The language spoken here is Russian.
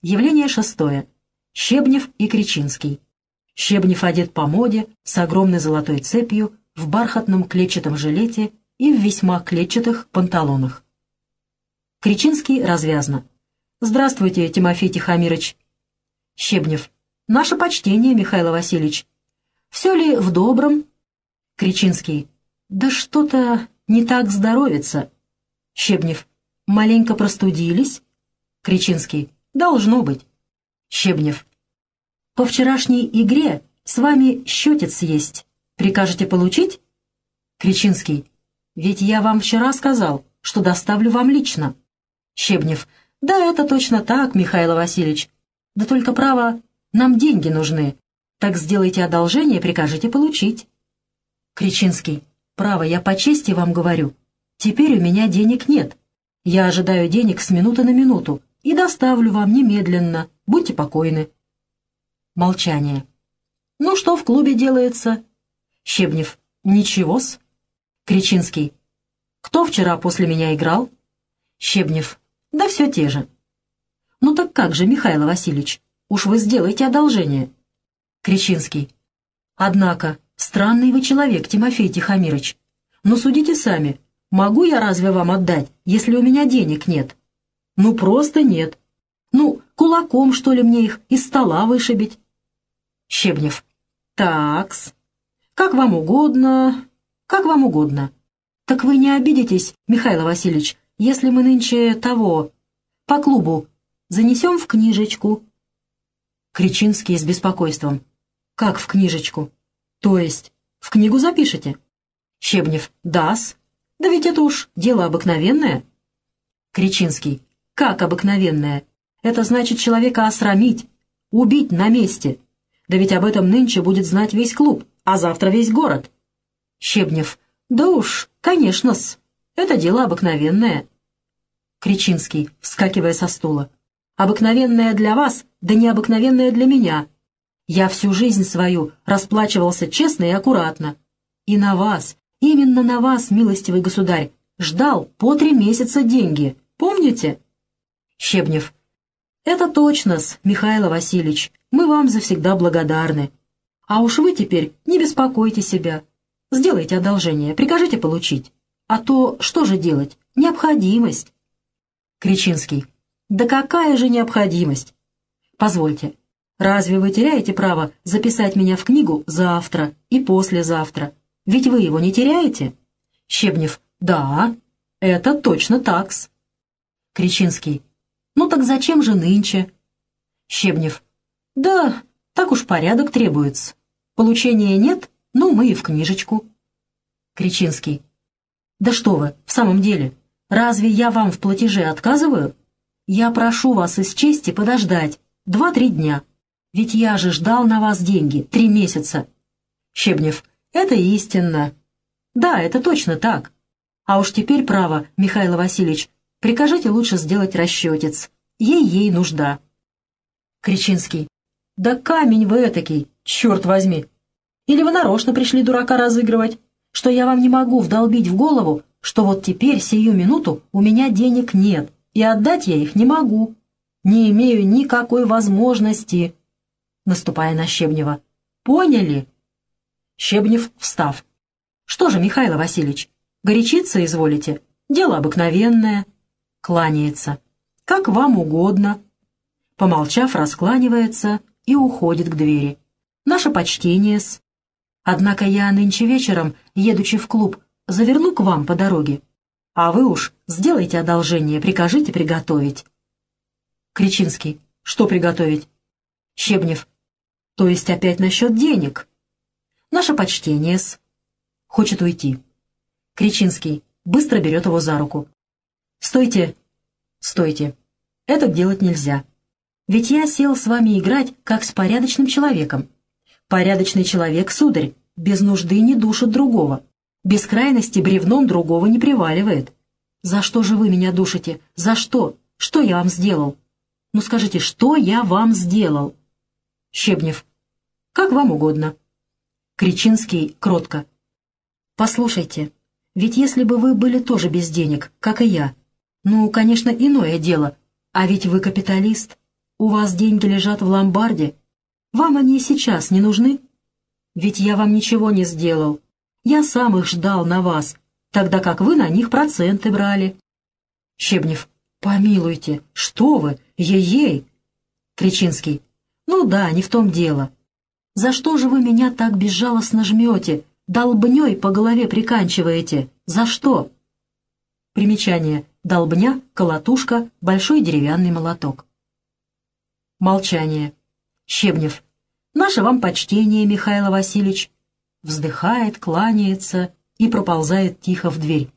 Явление шестое. Щебнев и Кричинский. Щебнев одет по моде, с огромной золотой цепью, в бархатном клетчатом жилете и в весьма клетчатых панталонах. Кричинский развязно. «Здравствуйте, Тимофей Тихомирович». Щебнев. «Наше почтение, Михаил Васильевич. Все ли в добром?» Кричинский. «Да что-то не так здоровится». Щебнев. «Маленько простудились?» Кричинский. «Должно быть». Щебнев. «По вчерашней игре с вами счетец есть. Прикажете получить?» Кричинский. «Ведь я вам вчера сказал, что доставлю вам лично». Щебнев. «Да, это точно так, Михаил Васильевич. Да только, право, нам деньги нужны. Так сделайте одолжение, прикажете получить». Кричинский. «Право, я по чести вам говорю. Теперь у меня денег нет. Я ожидаю денег с минуты на минуту и доставлю вам немедленно. Будьте покойны». Молчание. «Ну что в клубе делается?» Щебнев. «Ничего-с». Кричинский. «Кто вчера после меня играл?» Щебнев. Да все те же. Ну так как же, Михаил Васильевич, уж вы сделаете одолжение. Кричинский. Однако, странный вы человек, Тимофей Тихомирович. Но судите сами, могу я разве вам отдать, если у меня денег нет? Ну просто нет. Ну, кулаком, что ли, мне их из стола вышибить? Щебнев. Такс. Как вам угодно, как вам угодно. Так вы не обидитесь, Михаил Васильевич, если мы нынче того, по клубу, занесем в книжечку». Кричинский с беспокойством. «Как в книжечку? То есть, в книгу запишете?» Щебнев. «Дас. Да ведь это уж дело обыкновенное». Кричинский. «Как обыкновенное? Это значит человека осрамить, убить на месте. Да ведь об этом нынче будет знать весь клуб, а завтра весь город». Щебнев. «Да уж, конечно-с». Это дело обыкновенное. Кричинский, вскакивая со стула. Обыкновенное для вас, да необыкновенное для меня. Я всю жизнь свою расплачивался честно и аккуратно. И на вас, именно на вас, милостивый государь, ждал по три месяца деньги. Помните? Щебнев. Это точно-с, Михаил Васильевич. Мы вам завсегда благодарны. А уж вы теперь не беспокойте себя. Сделайте одолжение, прикажите получить. А то что же делать? Необходимость. Кричинский. Да какая же необходимость? Позвольте, разве вы теряете право записать меня в книгу завтра и послезавтра? Ведь вы его не теряете? Щебнев. Да, это точно такс. Кричинский. Ну так зачем же нынче? Щебнев. Да, так уж порядок требуется. Получения нет, ну мы и в книжечку. Кричинский. «Да что вы, в самом деле, разве я вам в платеже отказываю? Я прошу вас из чести подождать два-три дня, ведь я же ждал на вас деньги три месяца». Щебнев, «Это истинно». «Да, это точно так. А уж теперь, право, Михаил Васильевич, прикажите лучше сделать расчетец. Ей-ей нужда». Кричинский, «Да камень вы этакий, черт возьми! Или вы нарочно пришли дурака разыгрывать?» что я вам не могу вдолбить в голову, что вот теперь, сию минуту, у меня денег нет, и отдать я их не могу. Не имею никакой возможности. Наступая на Щебнева. Поняли? Щебнев, встав. Что же, Михаил Васильевич, горячиться изволите? Дело обыкновенное. Кланяется. Как вам угодно. Помолчав, раскланивается и уходит к двери. Наше почтение-с. Однако я нынче вечером, едучи в клуб, заверну к вам по дороге. А вы уж сделайте одолжение, прикажите приготовить. Кричинский. Что приготовить? Щебнев. То есть опять насчет денег. Наше почтение-с. Хочет уйти. Кричинский быстро берет его за руку. «Стойте! Стойте! Это делать нельзя. Ведь я сел с вами играть, как с порядочным человеком. Порядочный человек, сударь, без нужды не душит другого. Без крайности бревном другого не приваливает. За что же вы меня душите? За что? Что я вам сделал? Ну скажите, что я вам сделал? Щебнев. Как вам угодно. Кричинский кротко. Послушайте, ведь если бы вы были тоже без денег, как и я, ну, конечно, иное дело, а ведь вы капиталист. У вас деньги лежат в ломбарде. Вам они сейчас не нужны? Ведь я вам ничего не сделал. Я сам их ждал на вас, тогда как вы на них проценты брали. Щебнев. Помилуйте, что вы, ей-ей. Кричинский. Ну да, не в том дело. За что же вы меня так безжалостно жмете, долбней по голове приканчиваете? За что? Примечание. Долбня, колотушка, большой деревянный молоток. Молчание. Щебнев. Наше вам почтение, Михаил Васильевич. Вздыхает, кланяется и проползает тихо в дверь.